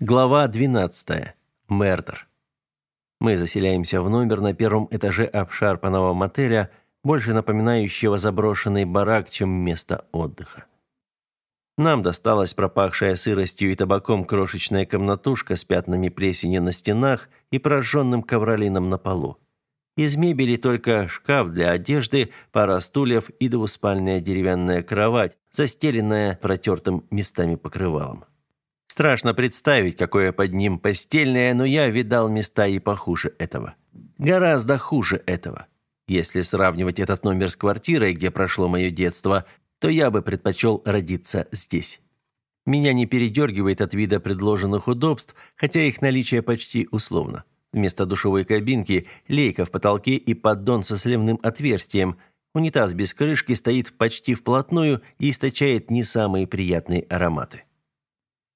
Глава 12. Мердер. Мы заселяемся в номер на первом этаже обшарпанного мотеля, больше напоминающего заброшенный барак, чем место отдыха. Нам досталась пропахшая сыростью и табаком крошечная комнатушка с пятнами плесени на стенах и прожженным ковролином на полу. Из мебели только шкаф для одежды, пара стульев и двуспальная деревянная кровать, застеленная протертым местами покрывалом. Страшно представить, какое под ним постельное, но я видал места и похуже этого. Гораздо хуже этого. Если сравнивать этот номер с квартирой, где прошло мое детство, то я бы предпочел родиться здесь. Меня не передергивает от вида предложенных удобств, хотя их наличие почти условно. Вместо душевой кабинки лейка в потолке и поддон со сливным отверстием. Унитаз без крышки стоит почти вплотную и источает не самые приятные ароматы.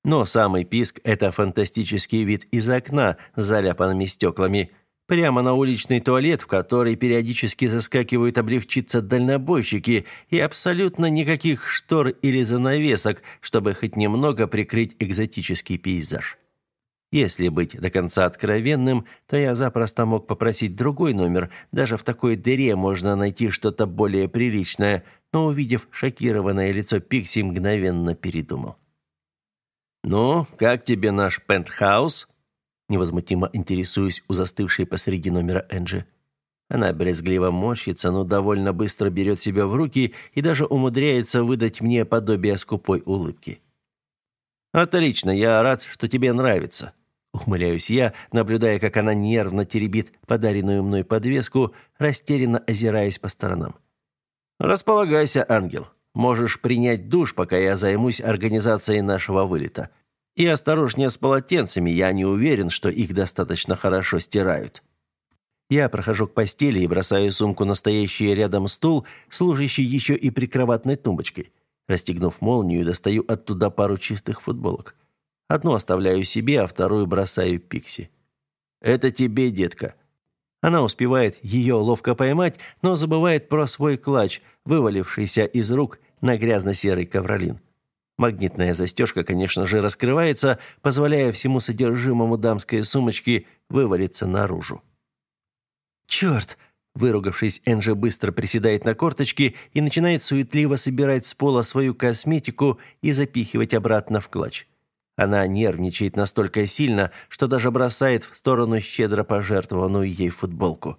Но самый писк – это фантастический вид из окна с заляпанными стеклами. Прямо на уличный туалет, в который периодически заскакивают облегчиться дальнобойщики, и абсолютно никаких штор или занавесок, чтобы хоть немного прикрыть экзотический пейзаж. Если быть до конца откровенным, то я запросто мог попросить другой номер. Даже в такой дыре можно найти что-то более приличное, но увидев шокированное лицо Пикси, мгновенно передумал. «Ну, как тебе наш пентхаус?» Невозмутимо интересуюсь у застывшей посреди номера Энджи. Она брезгливо морщится, но довольно быстро берет себя в руки и даже умудряется выдать мне подобие скупой улыбки. «Отлично, я рад, что тебе нравится», — ухмыляюсь я, наблюдая, как она нервно теребит подаренную мной подвеску, растерянно озираясь по сторонам. «Располагайся, ангел. Можешь принять душ, пока я займусь организацией нашего вылета. И осторожнее с полотенцами, я не уверен, что их достаточно хорошо стирают. Я прохожу к постели и бросаю сумку на стоящий рядом стул, служащий еще и прикроватной тумбочкой. Расстегнув молнию, достаю оттуда пару чистых футболок. Одну оставляю себе, а вторую бросаю Пикси. «Это тебе, детка». Она успевает ее ловко поймать, но забывает про свой клатч, вывалившийся из рук на грязно-серый ковролин. Магнитная застежка, конечно же, раскрывается, позволяя всему содержимому дамской сумочки вывалиться наружу. «Черт!» Выругавшись, Энджи быстро приседает на корточки и начинает суетливо собирать с пола свою косметику и запихивать обратно в клатч. Она нервничает настолько сильно, что даже бросает в сторону щедро пожертвованную ей футболку.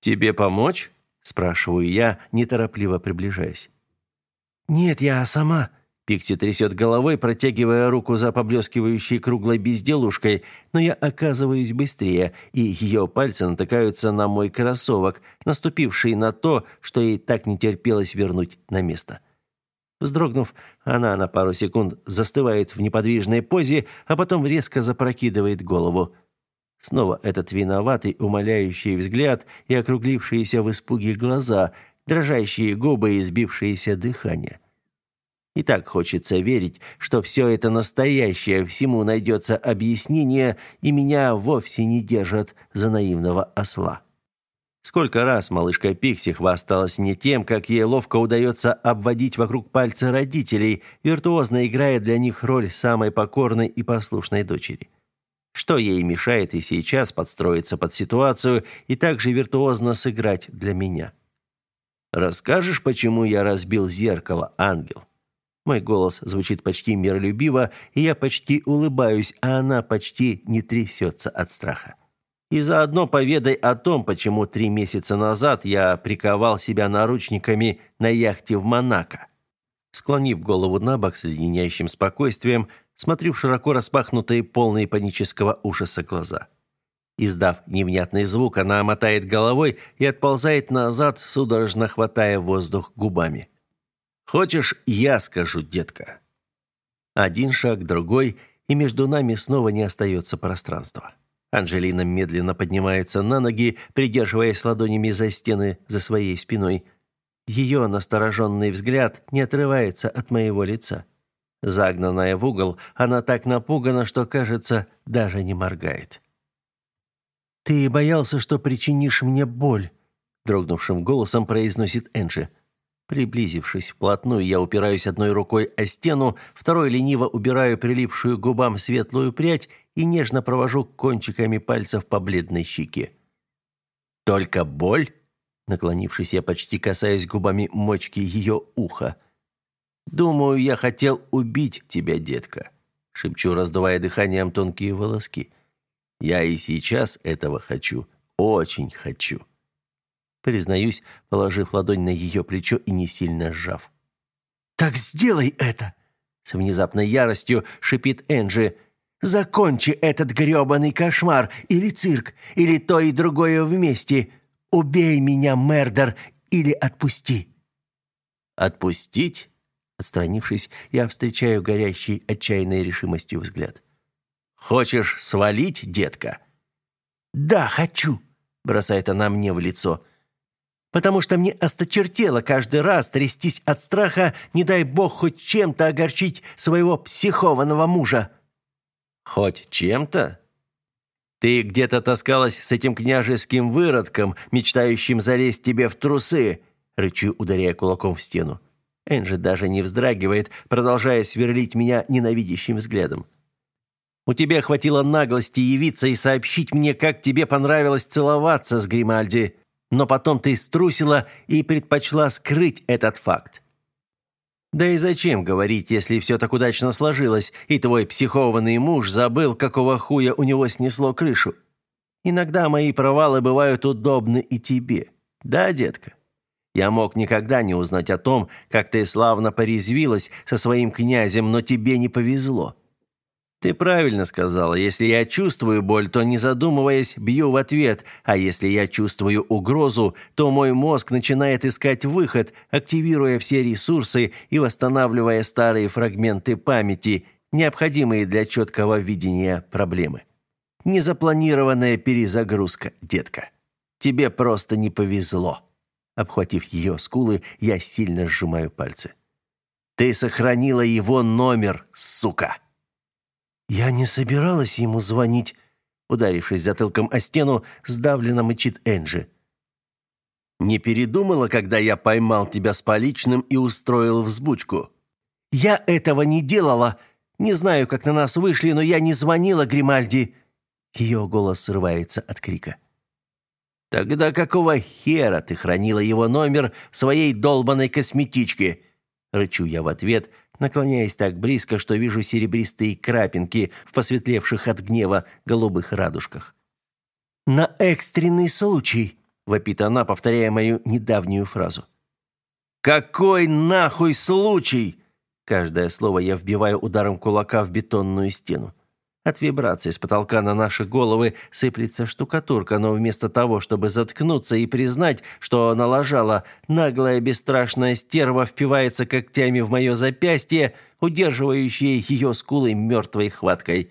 «Тебе помочь?» – спрашиваю я, неторопливо приближаясь. «Нет, я сама». Пикси трясет головой, протягивая руку за поблескивающей круглой безделушкой, но я оказываюсь быстрее, и ее пальцы натыкаются на мой кроссовок, наступивший на то, что ей так не терпелось вернуть на место. Вздрогнув, она на пару секунд застывает в неподвижной позе, а потом резко запрокидывает голову. Снова этот виноватый, умоляющий взгляд и округлившиеся в испуге глаза, дрожащие губы и сбившееся дыхание. И так хочется верить, что все это настоящее, всему найдется объяснение, и меня вовсе не держат за наивного осла. Сколько раз малышка Пикси хвасталась мне тем, как ей ловко удается обводить вокруг пальца родителей, виртуозно играя для них роль самой покорной и послушной дочери. Что ей мешает и сейчас подстроиться под ситуацию и также виртуозно сыграть для меня? Расскажешь, почему я разбил зеркало, ангел? Мой голос звучит почти миролюбиво, и я почти улыбаюсь, а она почти не трясется от страха. И заодно поведай о том, почему три месяца назад я приковал себя наручниками на яхте в Монако. Склонив голову на бок с леденящим спокойствием, смотрю в широко распахнутые, полные панического ужаса глаза. Издав невнятный звук, она мотает головой и отползает назад, судорожно хватая воздух губами. «Хочешь, я скажу, детка?» Один шаг, другой, и между нами снова не остается пространства. Анжелина медленно поднимается на ноги, придерживаясь ладонями за стены за своей спиной. Ее настороженный взгляд не отрывается от моего лица. Загнанная в угол, она так напугана, что, кажется, даже не моргает. «Ты боялся, что причинишь мне боль», — дрогнувшим голосом произносит Энджи. Приблизившись вплотную, я упираюсь одной рукой о стену, второй лениво убираю прилипшую к губам светлую прядь и нежно провожу кончиками пальцев по бледной щеке. «Только боль?» Наклонившись, я почти касаюсь губами мочки ее уха. «Думаю, я хотел убить тебя, детка», — шепчу, раздувая дыханием тонкие волоски. «Я и сейчас этого хочу, очень хочу» признаюсь, положив ладонь на ее плечо и не сильно сжав. «Так сделай это!» С внезапной яростью шипит Энджи. «Закончи этот грёбаный кошмар, или цирк, или то и другое вместе. Убей меня, Мердер, или отпусти!» «Отпустить?» Отстранившись, я встречаю горящий отчаянной решимостью взгляд. «Хочешь свалить, детка?» «Да, хочу!» бросает она мне в лицо потому что мне осточертело каждый раз трястись от страха, не дай бог хоть чем-то огорчить своего психованного мужа. Хоть чем-то? Ты где-то таскалась с этим княжеским выродком, мечтающим залезть тебе в трусы, рычу, ударяя кулаком в стену. Энджи даже не вздрагивает, продолжая сверлить меня ненавидящим взглядом. У тебя хватило наглости явиться и сообщить мне, как тебе понравилось целоваться с Гримальди но потом ты струсила и предпочла скрыть этот факт. Да и зачем говорить, если все так удачно сложилось, и твой психованный муж забыл, какого хуя у него снесло крышу? Иногда мои провалы бывают удобны и тебе. Да, детка? Я мог никогда не узнать о том, как ты славно порезвилась со своим князем, но тебе не повезло. Ты правильно сказала. Если я чувствую боль, то не задумываясь, бью в ответ, а если я чувствую угрозу, то мой мозг начинает искать выход, активируя все ресурсы и восстанавливая старые фрагменты памяти, необходимые для четкого видения проблемы. Незапланированная перезагрузка, детка. Тебе просто не повезло. Обхватив ее скулы, я сильно сжимаю пальцы. Ты сохранила его номер, сука. «Я не собиралась ему звонить», — ударившись затылком о стену, сдавленно мычит Энджи. «Не передумала, когда я поймал тебя с поличным и устроил взбучку?» «Я этого не делала. Не знаю, как на нас вышли, но я не звонила Гримальди». Ее голос срывается от крика. «Тогда какого хера ты хранила его номер своей долбанной косметичке?» Рычу я в ответ, наклоняясь так близко, что вижу серебристые крапинки в посветлевших от гнева голубых радужках. «На экстренный случай!» — вопит она, повторяя мою недавнюю фразу. «Какой нахуй случай?» Каждое слово я вбиваю ударом кулака в бетонную стену. От вибрации с потолка на наши головы сыплется штукатурка, но вместо того, чтобы заткнуться и признать, что налажала, наглая бесстрашная стерва впивается когтями в мое запястье, удерживающее ее скулы мертвой хваткой.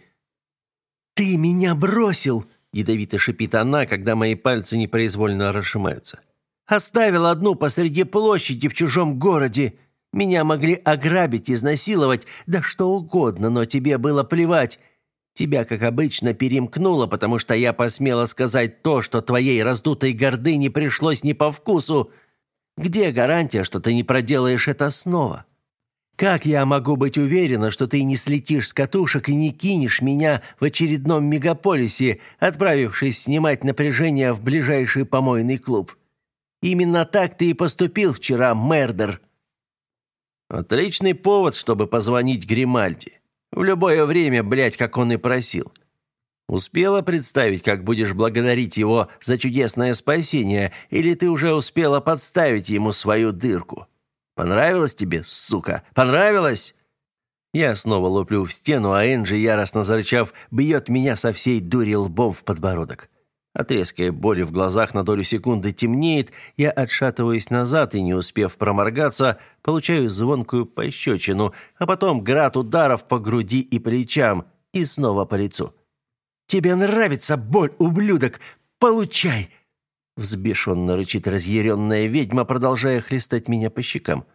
«Ты меня бросил!» – ядовито шипит она, когда мои пальцы непроизвольно разжимаются. «Оставил одну посреди площади в чужом городе!» Меня могли ограбить, изнасиловать, да что угодно, но тебе было плевать. Тебя, как обычно, перемкнуло, потому что я посмела сказать то, что твоей раздутой гордыне пришлось не по вкусу. Где гарантия, что ты не проделаешь это снова? Как я могу быть уверена, что ты не слетишь с катушек и не кинешь меня в очередном мегаполисе, отправившись снимать напряжение в ближайший помойный клуб? Именно так ты и поступил вчера, Мердер. Отличный повод, чтобы позвонить Гримальди. В любое время, блядь, как он и просил. Успела представить, как будешь благодарить его за чудесное спасение, или ты уже успела подставить ему свою дырку? Понравилось тебе, сука? Понравилось? Я снова луплю в стену, а Энджи, яростно зарычав, бьет меня со всей дури лбом в подбородок. От резкой боли в глазах на долю секунды темнеет, я отшатываюсь назад и, не успев проморгаться, получаю звонкую пощечину, а потом град ударов по груди и плечам и снова по лицу. «Тебе нравится боль, ублюдок? Получай!» Взбешенно рычит разъяренная ведьма, продолжая хлестать меня по щекам.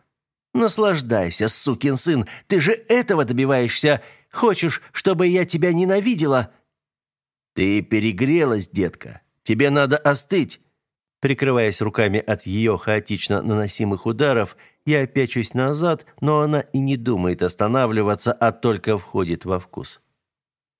«Наслаждайся, сукин сын! Ты же этого добиваешься! Хочешь, чтобы я тебя ненавидела?» «Ты перегрелась, детка. Тебе надо остыть». Прикрываясь руками от ее хаотично наносимых ударов, я пячусь назад, но она и не думает останавливаться, а только входит во вкус.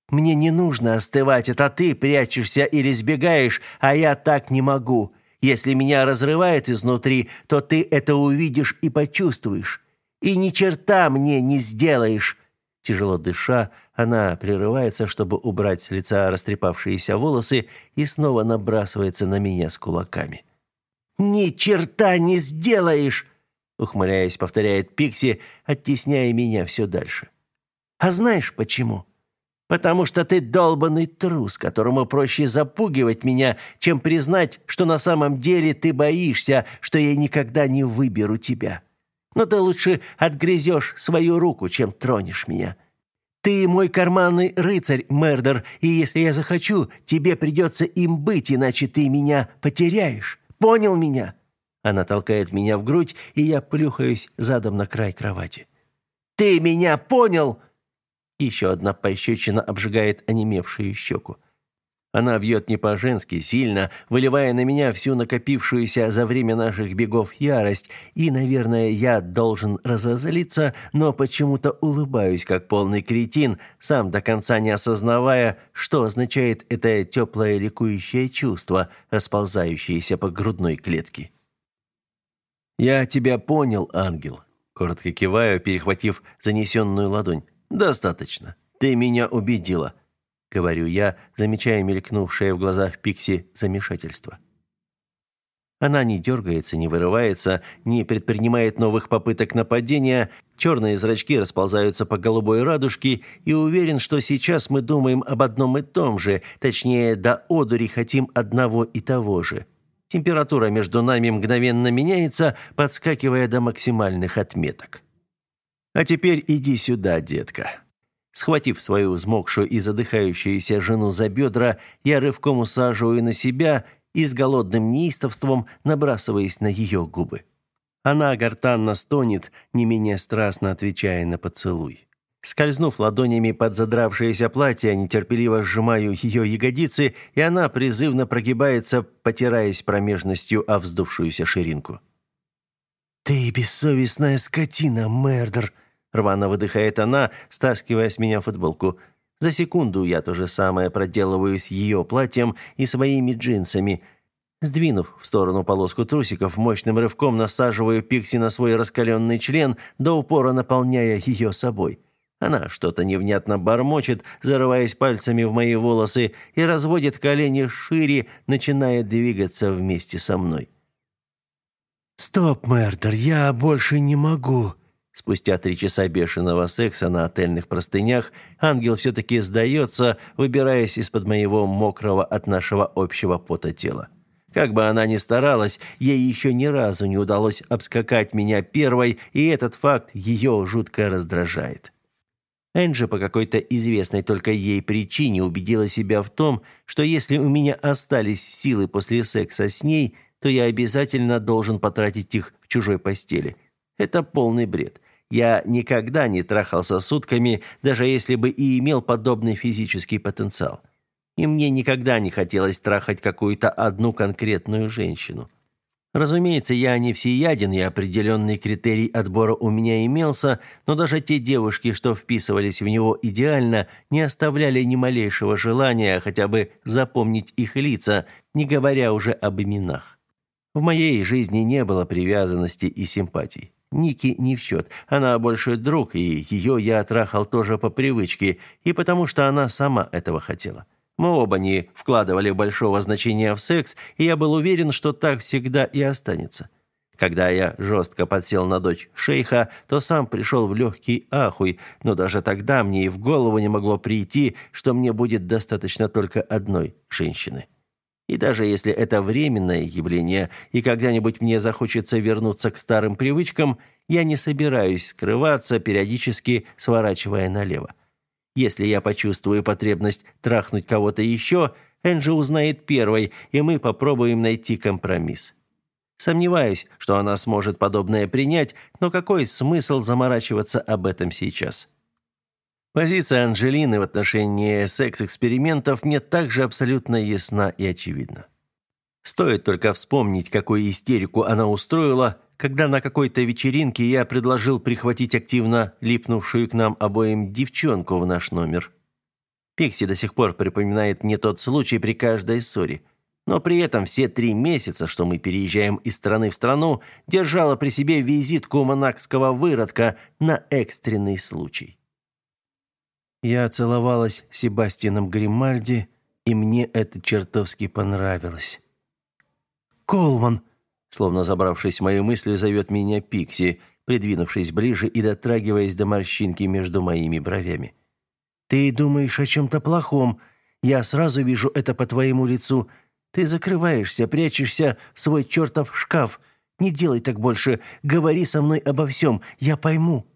«Мне не нужно остывать, это ты прячешься или сбегаешь, а я так не могу. Если меня разрывает изнутри, то ты это увидишь и почувствуешь. И ни черта мне не сделаешь!» Тяжело дыша, она прерывается, чтобы убрать с лица растрепавшиеся волосы и снова набрасывается на меня с кулаками. «Ни черта не сделаешь!» ухмыляясь, повторяет Пикси, оттесняя меня все дальше. «А знаешь почему?» «Потому что ты долбанный трус, которому проще запугивать меня, чем признать, что на самом деле ты боишься, что я никогда не выберу тебя. Но ты лучше отгрызешь свою руку, чем тронешь меня. Ты мой карманный рыцарь, Мердер, и если я захочу, тебе придется им быть, иначе ты меня потеряешь. Понял меня?» Она толкает меня в грудь, и я плюхаюсь задом на край кровати. «Ты меня понял?» Еще одна пощечина обжигает онемевшую щеку. Она бьет не по-женски, сильно, выливая на меня всю накопившуюся за время наших бегов ярость, и, наверное, я должен разозлиться, но почему-то улыбаюсь, как полный кретин, сам до конца не осознавая, что означает это теплое ликующее чувство, расползающееся по грудной клетке. «Я тебя понял, ангел», — коротко киваю, перехватив занесенную ладонь. «Достаточно. Ты меня убедила. — говорю я, замечая мелькнувшее в глазах Пикси замешательство. Она не дергается, не вырывается, не предпринимает новых попыток нападения, черные зрачки расползаются по голубой радужке, и уверен, что сейчас мы думаем об одном и том же, точнее, до одури хотим одного и того же. Температура между нами мгновенно меняется, подскакивая до максимальных отметок. «А теперь иди сюда, детка», Схватив свою взмокшую и задыхающуюся жену за бедра, я рывком усаживаю на себя и с голодным неистовством набрасываясь на ее губы. Она гортанно стонет, не менее страстно отвечая на поцелуй. Скользнув ладонями под задравшееся платье, нетерпеливо сжимаю ее ягодицы, и она призывно прогибается, потираясь промежностью о вздувшуюся ширинку. «Ты бессовестная скотина, Мердер!» Рвано выдыхает она, стаскивая с меня футболку. За секунду я то же самое проделываю с ее платьем и своими джинсами. Сдвинув в сторону полоску трусиков, мощным рывком насаживаю Пикси на свой раскаленный член, до упора наполняя ее собой. Она что-то невнятно бормочет, зарываясь пальцами в мои волосы, и разводит колени шире, начиная двигаться вместе со мной. «Стоп, Мердер, я больше не могу», Спустя три часа бешеного секса на отельных простынях ангел все-таки сдается, выбираясь из-под моего мокрого от нашего общего пота тела. Как бы она ни старалась, ей еще ни разу не удалось обскакать меня первой, и этот факт ее жутко раздражает. Энджи по какой-то известной только ей причине убедила себя в том, что если у меня остались силы после секса с ней, то я обязательно должен потратить их в чужой постели – это полный бред. Я никогда не трахался сутками, даже если бы и имел подобный физический потенциал. И мне никогда не хотелось трахать какую-то одну конкретную женщину. Разумеется, я не всеяден, и определенный критерий отбора у меня имелся, но даже те девушки, что вписывались в него идеально, не оставляли ни малейшего желания хотя бы запомнить их лица, не говоря уже об именах. В моей жизни не было привязанности и симпатий. Ники не в счет. Она больше друг, и ее я трахал тоже по привычке, и потому что она сама этого хотела. Мы оба не вкладывали большого значения в секс, и я был уверен, что так всегда и останется. Когда я жестко подсел на дочь шейха, то сам пришел в легкий ахуй, но даже тогда мне и в голову не могло прийти, что мне будет достаточно только одной женщины. И даже если это временное явление, и когда-нибудь мне захочется вернуться к старым привычкам, я не собираюсь скрываться, периодически сворачивая налево. Если я почувствую потребность трахнуть кого-то еще, Энджи узнает первой, и мы попробуем найти компромисс. Сомневаюсь, что она сможет подобное принять, но какой смысл заморачиваться об этом сейчас? Позиция Анжелины в отношении секс-экспериментов мне также абсолютно ясна и очевидна. Стоит только вспомнить, какую истерику она устроила, когда на какой-то вечеринке я предложил прихватить активно липнувшую к нам обоим девчонку в наш номер. Пикси до сих пор припоминает мне тот случай при каждой ссоре. Но при этом все три месяца, что мы переезжаем из страны в страну, держала при себе визитку монакского выродка на экстренный случай. Я целовалась с Себастьяном Гримальди, и мне это чертовски понравилось. «Колман!» Словно забравшись в мои мысли, зовет меня Пикси, придвинувшись ближе и дотрагиваясь до морщинки между моими бровями. «Ты думаешь о чем-то плохом. Я сразу вижу это по твоему лицу. Ты закрываешься, прячешься в свой чертов шкаф. Не делай так больше. Говори со мной обо всем. Я пойму».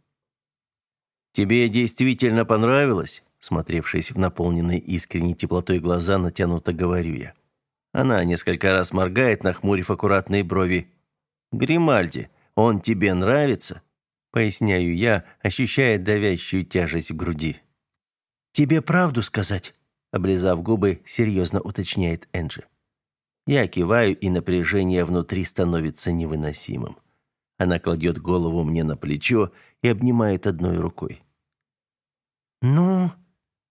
«Тебе действительно понравилось?» Смотревшись в наполненные искренней теплотой глаза, натянуто говорю я. Она несколько раз моргает, нахмурив аккуратные брови. «Гримальди, он тебе нравится?» Поясняю я, ощущая давящую тяжесть в груди. «Тебе правду сказать?» Облизав губы, серьезно уточняет Энджи. Я киваю, и напряжение внутри становится невыносимым. Она кладет голову мне на плечо и обнимает одной рукой. «Ну,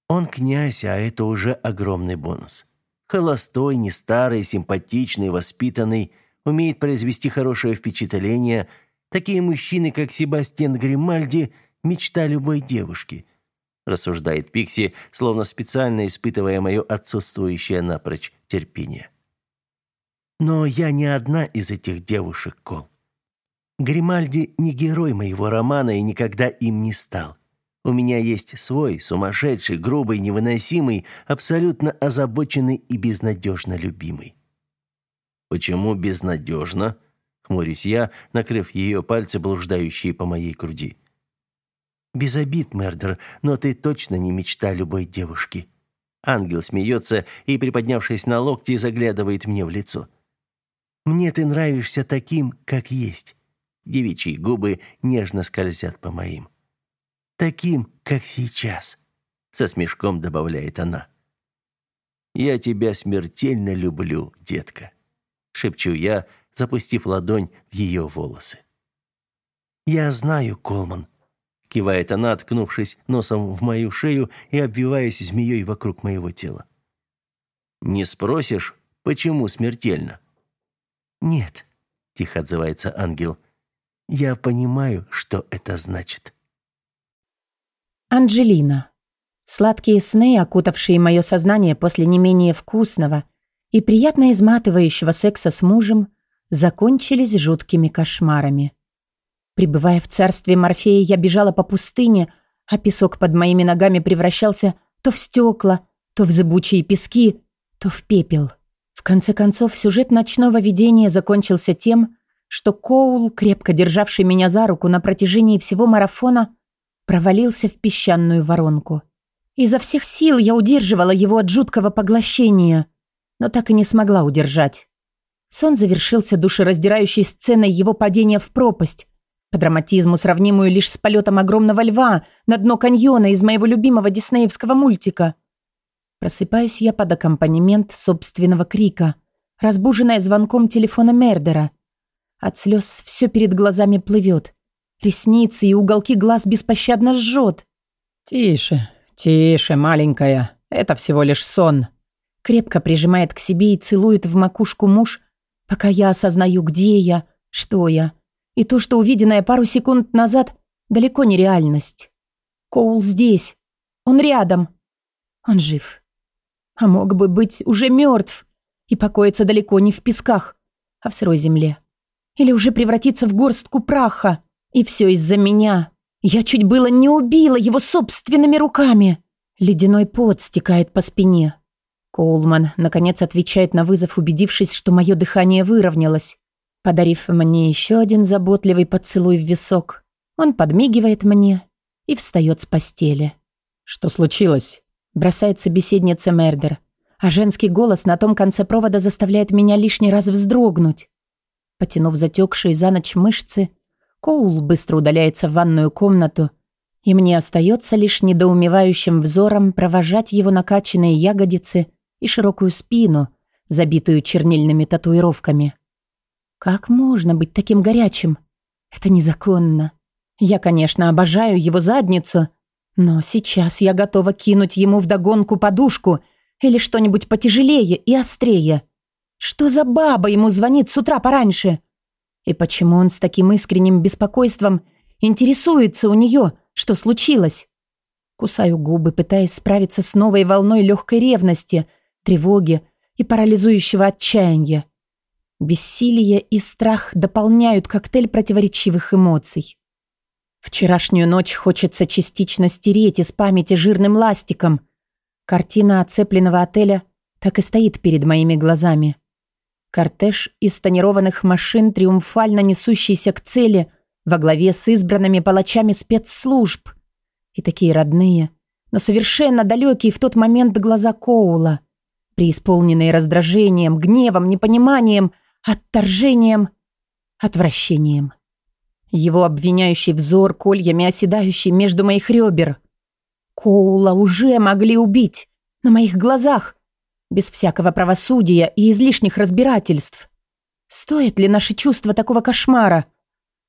он князь, а это уже огромный бонус. Холостой, не старый, симпатичный, воспитанный, умеет произвести хорошее впечатление. Такие мужчины, как Себастьян Гримальди, мечта любой девушки. Рассуждает Пикси, словно специально испытывая мое отсутствующее напрочь терпение. Но я не одна из этих девушек, Кол. Гримальди не герой моего романа и никогда им не стал. У меня есть свой, сумасшедший, грубый, невыносимый, абсолютно озабоченный и безнадежно любимый. Почему безнадежно? Хмурюсь я, накрыв ее пальцы, блуждающие по моей груди. Без обид, Мердер, но ты точно не мечта любой девушки. Ангел смеется и, приподнявшись на локти, заглядывает мне в лицо. Мне ты нравишься таким, как есть. Девичьи губы нежно скользят по моим таким, как сейчас», — со смешком добавляет она. «Я тебя смертельно люблю, детка», — шепчу я, запустив ладонь в ее волосы. «Я знаю, Колман», — кивает она, ткнувшись носом в мою шею и обвиваясь змеей вокруг моего тела. «Не спросишь, почему смертельно?» «Нет», — тихо отзывается ангел, — «я понимаю, что это значит». Анджелина. Сладкие сны, окутавшие мое сознание после не менее вкусного и приятно изматывающего секса с мужем, закончились жуткими кошмарами. Прибывая в царстве Морфея, я бежала по пустыне, а песок под моими ногами превращался то в стекла, то в зыбучие пески, то в пепел. В конце концов, сюжет ночного видения закончился тем, что Коул, крепко державший меня за руку на протяжении всего марафона, провалился в песчаную воронку. Изо всех сил я удерживала его от жуткого поглощения, но так и не смогла удержать. Сон завершился душераздирающей сценой его падения в пропасть, по драматизму сравнимую лишь с полетом огромного льва на дно каньона из моего любимого диснеевского мультика. Просыпаюсь я под аккомпанемент собственного крика, разбуженная звонком телефона Мердера. От слез все перед глазами плывет. Ресницы и уголки глаз беспощадно жжет. «Тише, тише, маленькая. Это всего лишь сон». Крепко прижимает к себе и целует в макушку муж, пока я осознаю, где я, что я. И то, что увиденное пару секунд назад, далеко не реальность. Коул здесь. Он рядом. Он жив. А мог бы быть уже мертв и покоиться далеко не в песках, а в сырой земле. Или уже превратиться в горстку праха. И все из-за меня. Я чуть было не убила его собственными руками. Ледяной пот стекает по спине. Коулман, наконец, отвечает на вызов, убедившись, что мое дыхание выровнялось. Подарив мне еще один заботливый поцелуй в висок, он подмигивает мне и встает с постели. «Что случилось?» Бросает собеседница Мердер, а женский голос на том конце провода заставляет меня лишний раз вздрогнуть. Потянув затекшие за ночь мышцы, Коул быстро удаляется в ванную комнату, и мне остается лишь недоумевающим взором провожать его накачанные ягодицы и широкую спину, забитую чернильными татуировками. Как можно быть таким горячим? Это незаконно. Я, конечно, обожаю его задницу, но сейчас я готова кинуть ему вдогонку подушку или что-нибудь потяжелее и острее. Что за баба ему звонит с утра пораньше? И почему он с таким искренним беспокойством интересуется у нее, что случилось? Кусаю губы, пытаясь справиться с новой волной легкой ревности, тревоги и парализующего отчаяния. Бессилие и страх дополняют коктейль противоречивых эмоций. Вчерашнюю ночь хочется частично стереть из памяти жирным ластиком. Картина оцепленного отеля так и стоит перед моими глазами. Кортеж из тонированных машин, триумфально несущийся к цели, во главе с избранными палачами спецслужб. И такие родные, но совершенно далекие в тот момент глаза Коула, преисполненные раздражением, гневом, непониманием, отторжением, отвращением. Его обвиняющий взор кольями оседающий между моих ребер. Коула уже могли убить на моих глазах, без всякого правосудия и излишних разбирательств. Стоит ли наше чувство такого кошмара?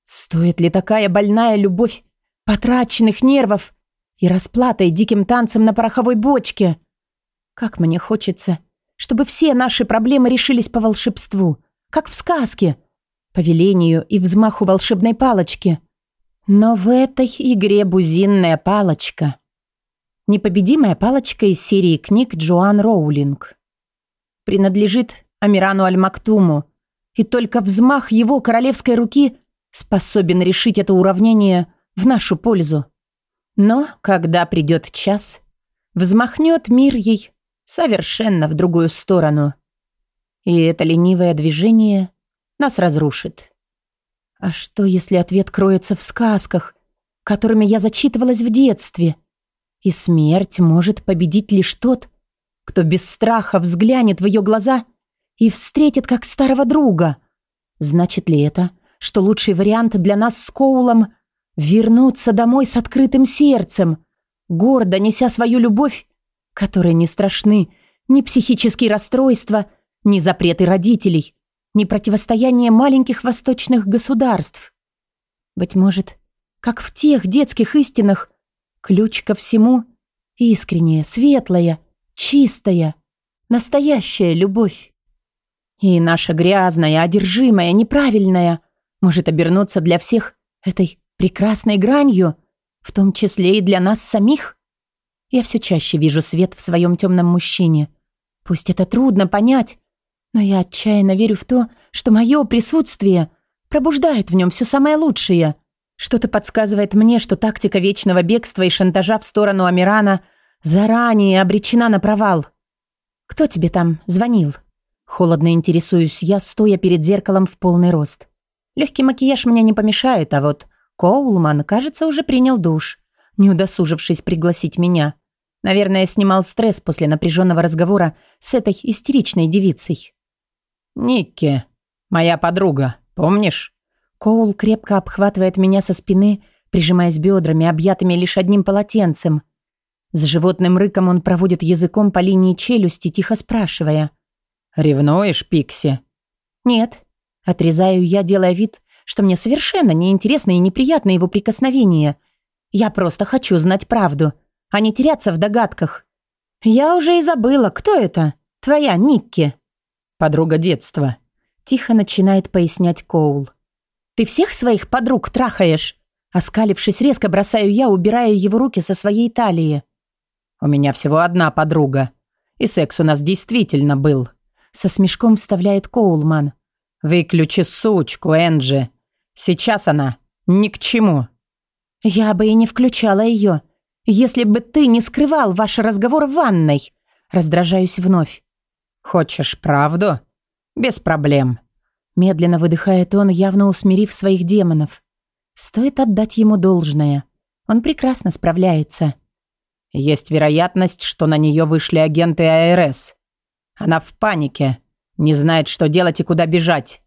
Стоит ли такая больная любовь потраченных нервов и расплатой диким танцем на пороховой бочке? Как мне хочется, чтобы все наши проблемы решились по волшебству, как в сказке, по велению и взмаху волшебной палочки. Но в этой игре бузинная палочка — Непобедимая палочка из серии книг Джоан Роулинг. Принадлежит Амирану Аль-Мактуму, и только взмах его королевской руки способен решить это уравнение в нашу пользу. Но когда придет час, взмахнет мир ей совершенно в другую сторону. И это ленивое движение нас разрушит. А что, если ответ кроется в сказках, которыми я зачитывалась в детстве – и смерть может победить лишь тот, кто без страха взглянет в ее глаза и встретит как старого друга. Значит ли это, что лучший вариант для нас с Коулом — вернуться домой с открытым сердцем, гордо неся свою любовь, которой не страшны ни психические расстройства, ни запреты родителей, ни противостояние маленьких восточных государств? Быть может, как в тех детских истинах, Ключ ко всему — искренняя, светлая, чистая, настоящая любовь. И наша грязная, одержимая, неправильная может обернуться для всех этой прекрасной гранью, в том числе и для нас самих. Я все чаще вижу свет в своем темном мужчине. Пусть это трудно понять, но я отчаянно верю в то, что мое присутствие пробуждает в нем все самое лучшее — что-то подсказывает мне, что тактика вечного бегства и шантажа в сторону Амирана заранее обречена на провал. «Кто тебе там звонил?» Холодно интересуюсь я, стоя перед зеркалом в полный рост. Легкий макияж мне не помешает, а вот Коулман, кажется, уже принял душ, не удосужившись пригласить меня. Наверное, снимал стресс после напряженного разговора с этой истеричной девицей. «Никки, моя подруга, помнишь?» Коул крепко обхватывает меня со спины, прижимаясь бедрами, объятыми лишь одним полотенцем. С животным рыком он проводит языком по линии челюсти, тихо спрашивая. «Ревнуешь, Пикси?» «Нет». Отрезаю я, делая вид, что мне совершенно неинтересно и неприятно его прикосновение. Я просто хочу знать правду, а не теряться в догадках. Я уже и забыла, кто это? Твоя Никки. Подруга детства. Тихо начинает пояснять Коул. Ты всех своих подруг трахаешь?» Оскалившись, резко бросаю я, убирая его руки со своей талии. «У меня всего одна подруга. И секс у нас действительно был». Со смешком вставляет Коулман. «Выключи сучку, Энджи. Сейчас она ни к чему». «Я бы и не включала ее, если бы ты не скрывал ваш разговор в ванной». Раздражаюсь вновь. «Хочешь правду? Без проблем. Медленно выдыхает он, явно усмирив своих демонов. Стоит отдать ему должное. Он прекрасно справляется. Есть вероятность, что на нее вышли агенты АРС. Она в панике, не знает, что делать и куда бежать.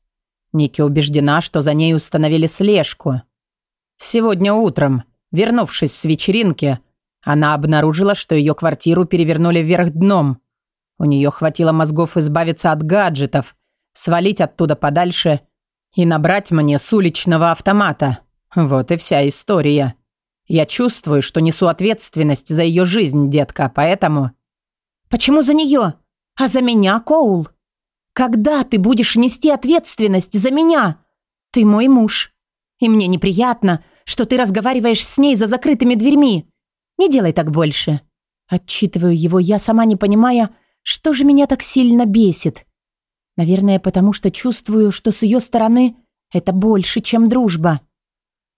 Ники убеждена, что за ней установили слежку. Сегодня утром, вернувшись с вечеринки, она обнаружила, что ее квартиру перевернули вверх дном. У нее хватило мозгов избавиться от гаджетов, свалить оттуда подальше и набрать мне с уличного автомата. Вот и вся история. Я чувствую, что несу ответственность за ее жизнь, детка, поэтому... Почему за нее? А за меня, Коул? Когда ты будешь нести ответственность за меня? Ты мой муж. И мне неприятно, что ты разговариваешь с ней за закрытыми дверьми. Не делай так больше. Отчитываю его я, сама не понимая, что же меня так сильно бесит. Наверное, потому что чувствую, что с ее стороны это больше, чем дружба.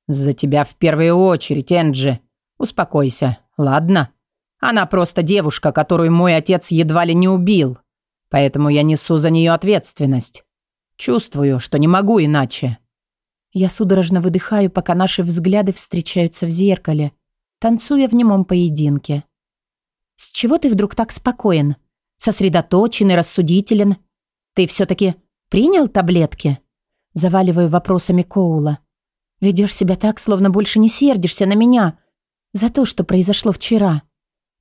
«За тебя в первую очередь, Энджи. Успокойся, ладно? Она просто девушка, которую мой отец едва ли не убил. Поэтому я несу за нее ответственность. Чувствую, что не могу иначе». Я судорожно выдыхаю, пока наши взгляды встречаются в зеркале, танцуя в немом поединке. «С чего ты вдруг так спокоен? Сосредоточен и рассудителен? Ты все-таки принял таблетки?» Заваливаю вопросами Коула. Ведешь себя так, словно больше не сердишься на меня за то, что произошло вчера.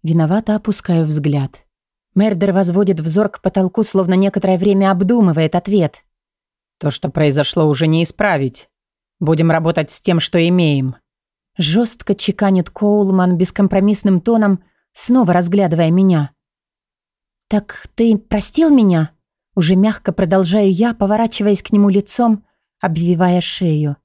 Виновато опускаю взгляд. Мердер возводит взор к потолку, словно некоторое время обдумывает ответ. То, что произошло, уже не исправить. Будем работать с тем, что имеем. Жестко чеканит Коулман бескомпромиссным тоном, снова разглядывая меня. «Так ты простил меня?» Уже мягко продолжаю я, поворачиваясь к нему лицом, обвивая шею.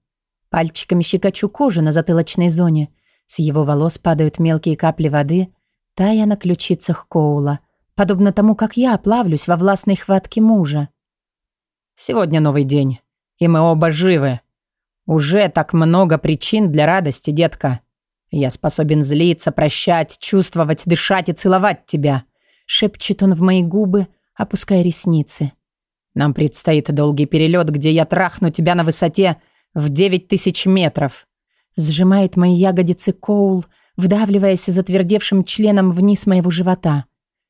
Пальчиками щекочу кожу на затылочной зоне. С его волос падают мелкие капли воды, тая на ключицах Коула, подобно тому, как я плавлюсь во властной хватке мужа. «Сегодня новый день, и мы оба живы. Уже так много причин для радости, детка. Я способен злиться, прощать, чувствовать, дышать и целовать тебя», шепчет он в мои губы, опуская ресницы. «Нам предстоит долгий перелет, где я трахну тебя на высоте в девять тысяч метров. Сжимает мои ягодицы Коул, вдавливаясь затвердевшим членом вниз моего живота.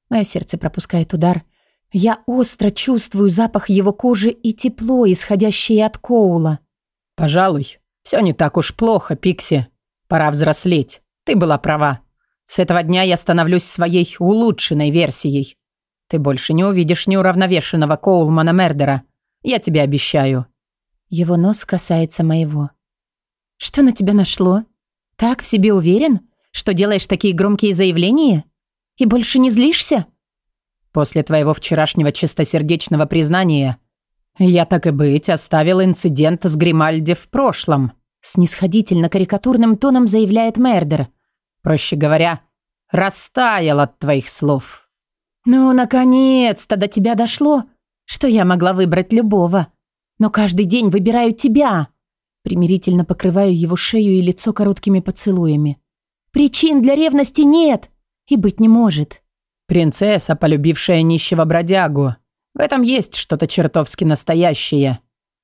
Мое сердце пропускает удар. Я остро чувствую запах его кожи и тепло, исходящее от Коула. «Пожалуй, все не так уж плохо, Пикси. Пора взрослеть. Ты была права. С этого дня я становлюсь своей улучшенной версией. Ты больше не увидишь неуравновешенного Коулмана Мердера. Я тебе обещаю». Его нос касается моего. «Что на тебя нашло? Так в себе уверен, что делаешь такие громкие заявления? И больше не злишься?» «После твоего вчерашнего чистосердечного признания я, так и быть, оставил инцидент с Гримальди в прошлом», снисходительно карикатурным тоном заявляет Мердер. «Проще говоря, растаял от твоих слов». «Ну, наконец-то до тебя дошло, что я могла выбрать любого. Но каждый день выбираю тебя. Примирительно покрываю его шею и лицо короткими поцелуями. Причин для ревности нет и быть не может. Принцесса, полюбившая нищего бродягу. В этом есть что-то чертовски настоящее.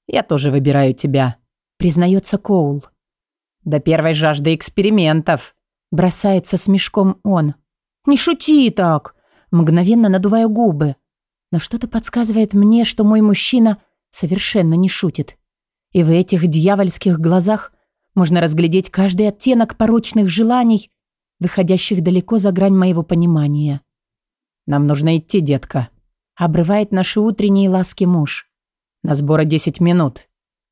Я тоже выбираю тебя, признается Коул. До первой жажды экспериментов. Бросается с мешком он. Не шути так. Мгновенно надуваю губы. Но что-то подсказывает мне, что мой мужчина совершенно не шутит. И в этих дьявольских глазах можно разглядеть каждый оттенок порочных желаний, выходящих далеко за грань моего понимания. «Нам нужно идти, детка», — обрывает наши утренние ласки муж. «На сбора десять минут».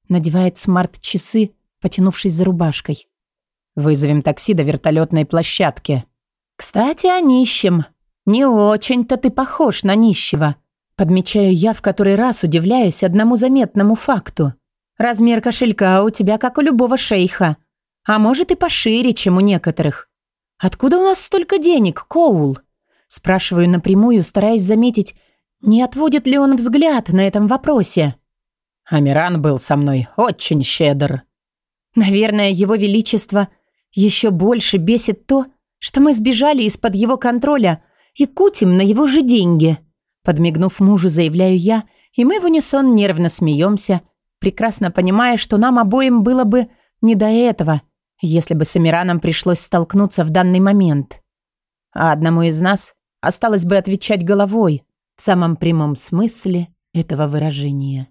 Надевает смарт-часы, потянувшись за рубашкой. «Вызовем такси до вертолетной площадки». «Кстати, о нищем. Не очень-то ты похож на нищего», Подмечаю я в который раз удивляюсь одному заметному факту. Размер кошелька у тебя как у любого шейха. А может и пошире, чем у некоторых. Откуда у нас столько денег, Коул? Спрашиваю напрямую, стараясь заметить, не отводит ли он взгляд на этом вопросе. Амиран был со мной очень щедр. Наверное, его величество еще больше бесит то, что мы сбежали из-под его контроля и кутим на его же деньги. Подмигнув мужу, заявляю я, и мы в унисон нервно смеемся, прекрасно понимая, что нам обоим было бы не до этого, если бы с Амираном пришлось столкнуться в данный момент. А одному из нас осталось бы отвечать головой в самом прямом смысле этого выражения.